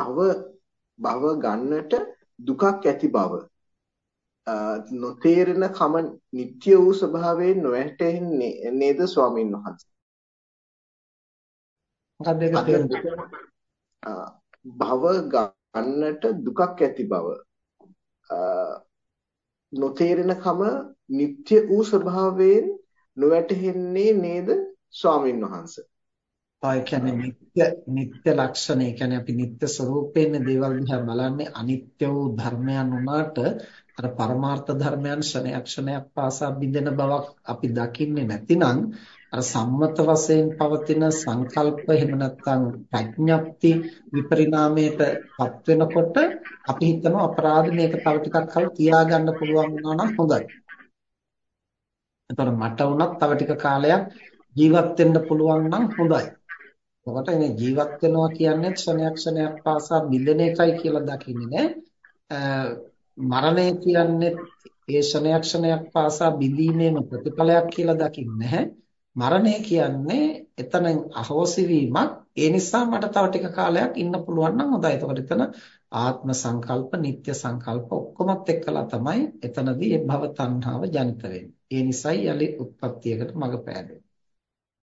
භව භව ගන්නට දුකක් ඇති බව. නොතේරෙන කම නිට්ටය වූ ස්වභාවයෙන් නොවැටෙන්නේ නේද ස්වාමීන් වහන්සේ? මොකක්ද ඒක භව ගන්නට දුකක් ඇති බව. නොතේරෙන කම නිට්ටය වූ ස්වභාවයෙන් නොවැටහෙන්නේ නේද ස්වාමින් වහන්සේ. ඒ කියන්නේ නිත්‍ය ලක්ෂණ ඒ කියන්නේ අපි නිත්‍ය ස්වરૂපයෙන් දේවල් දිහා බලන්නේ අනිත්‍ය වූ ධර්මයන් උනාට අර පරමාර්ථ ධර්මයන් ක්ෂණයක් ක්ෂණයක් පාසා බිඳෙන බවක් අපි දකින්නේ නැතිනම් අර සම්මත වශයෙන් පවතින සංකල්ප එහෙම නැත්නම් ප්‍රඥප්ති විපරිණාමයටපත් වෙනකොට අපි හිතනවා අපරාධ මේක තව ටිකක් කල් තියාගන්න පුළුවන් වුණා නම් හොඳයි. එතකොට මට වුණත් තව ටික කාලයක් ජීවත් වෙන්න පුළුවන් නම් හොඳයි. එතකොට මේ ජීවත් වෙනවා කියන්නේ ක්ෂණයක් ක්ෂණයක් පාසා බිඳෙන එකයි කියලා දකින්නේ නෑ. මරණය කියන්නේ ඒ ක්ෂණයක් ක්ෂණයක් පාසා බිඳීමේම ප්‍රතිඵලයක් කියලා දකින්නේ නැහැ. මරණය කියන්නේ එතනින් අහෝසි වීමක්. ඒ නිසා මට තව ටික කාලයක් ඉන්න පුළුවන් නම් හොඳයි. එතකොට එතන ආත්ම සංකල්ප, නিত্য සංකල්ප ඔක්කොමත් එක්කලා තමයි එතනදී මේ භව තණ්හාව ජනිත වෙන්නේ. ඒ නිසයි යලි උත්පත්තියකට මඟ පෑදෙන්නේ.